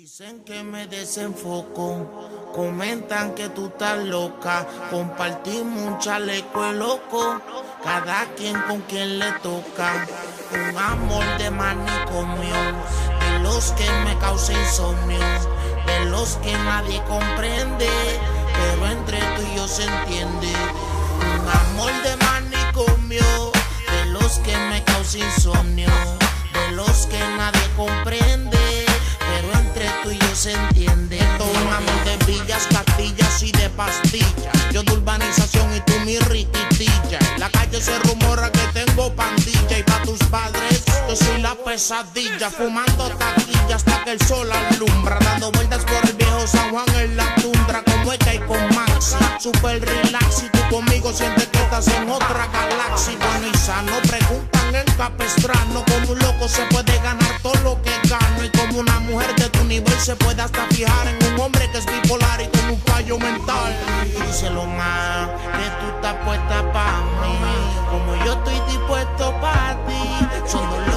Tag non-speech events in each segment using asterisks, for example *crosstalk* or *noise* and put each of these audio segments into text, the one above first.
Dicen que me desenfoco, comentan que tú estás loca, compartimos un chaleco loco, cada quien con quien le toca, un amor de manicomio, de los que me causa insomnio, de los que nadie comprende, pero entre tú y yo se entiende, un amor de manicomio, de los que me causa insomnio, pesadilla. Fumando taquilla hasta que el sol alumbra. Dando vueltas por el viejo San Juan en la tundra. Como es y con Maxi. Super relax y tú conmigo sientes que estás en otra galaxia. Bueno y sano preguntan en Capestrano. Como un loco se puede ganar todo lo que gano. Y como una mujer de tu nivel se puede hasta fijar en un hombre que es bipolar y con un fallo mental. Díselo más, que tú estás puesta pa' mí. Como yo estoy dispuesto pa' ti.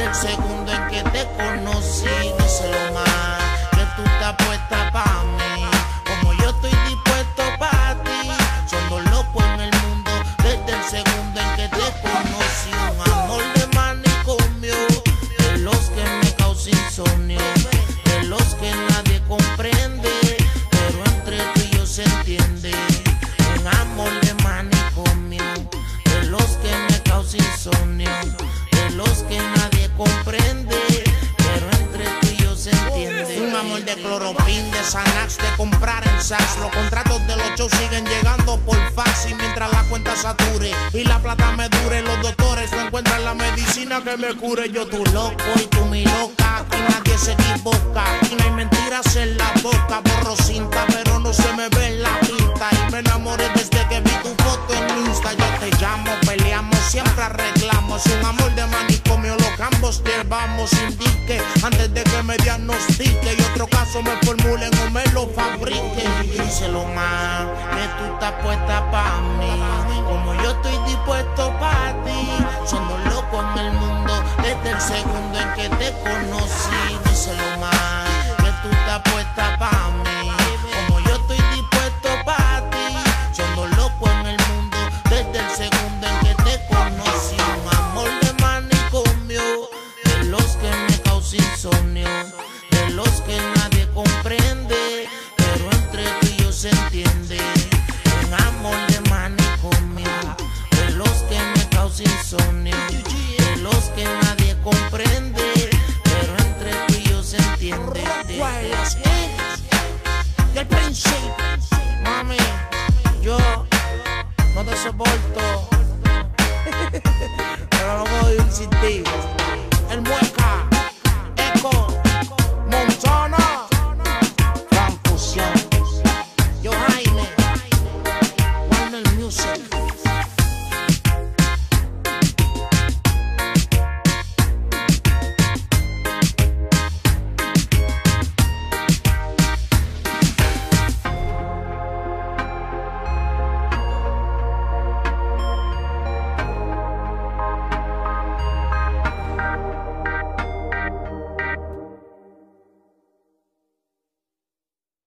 Desde el segundo en que te conocí. Díselo más, que tú estás puesta pa' mí. Como yo estoy dispuesto pa' ti. Somos locos en el mundo desde el segundo en que te conocí. Un amor de manicomio, de los que me causa insomnio, de los que nadie comprende, pero entre tú y yo se entiende. Un amor de manicomio, de los que me causa insomnio, los que nadie comprende, pero entre tú yo se entiende. Un amor de cloropin, de Xanax, de comprar en Saks. Los contratos de los shows siguen llegando por fax y mientras la cuenta sature y la plata me dure, los doctores no encuentran la medicina que me cure. Yo tu loco y tú mi loca, aquí nadie se equivoca. Y no hay mentiras en la boca, borro cinta, pero no se me ve en la pinta. Y me enamoré desde que vi tu foto en Insta. Yo te llamo, peleamos, siempre arreglamos. Un amor ambos llevamos. Indique antes de que me diagnostique y otro caso me formulen o me lo fabriquen. Díselo más, que tú estás puesta pa' mí. Como yo estoy dispuesto pa' ti. Somos locos en el mundo desde el segundo en que te conocí. Soporto, *laughs* pero no puedo vivir sin ti.